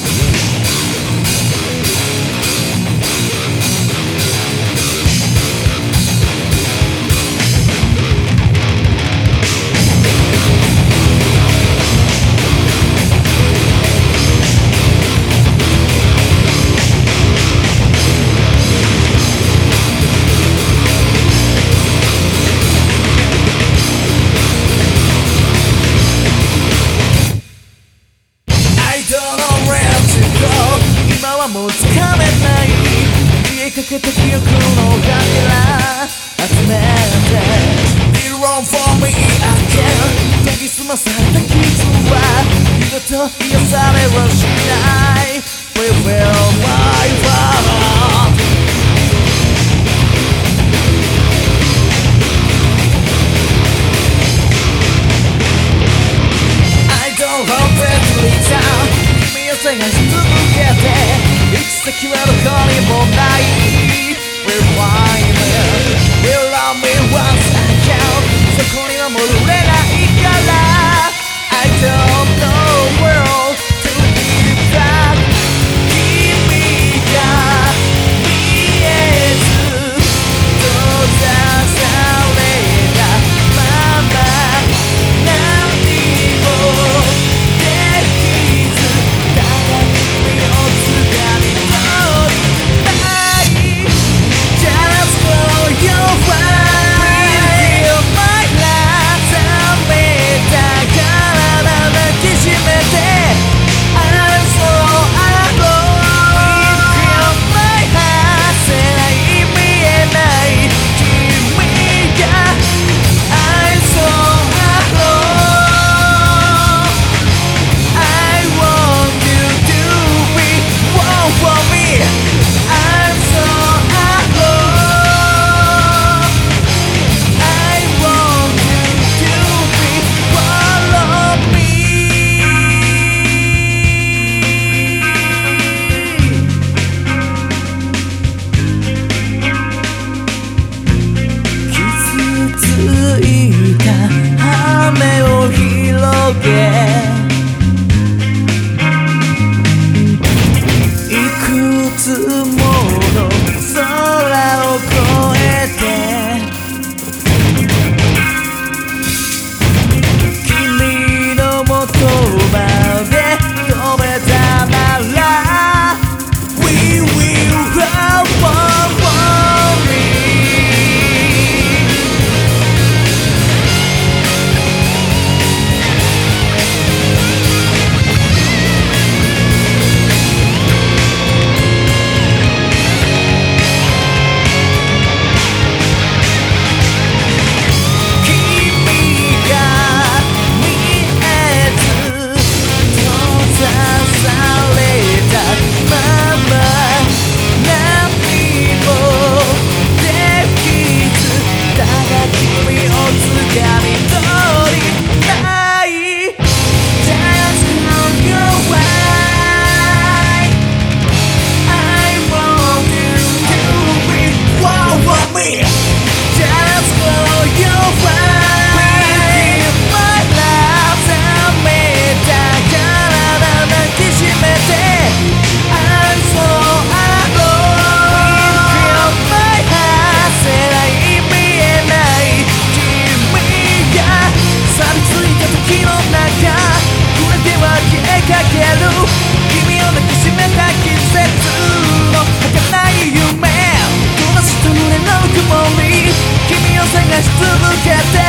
Yeah. もつかめない消えかけた記憶のガけら集めて Be wrong for me again 研ぎ澄まされた傷は二度と癒されはしない We will live I don't to it will be down 君を探して子。けて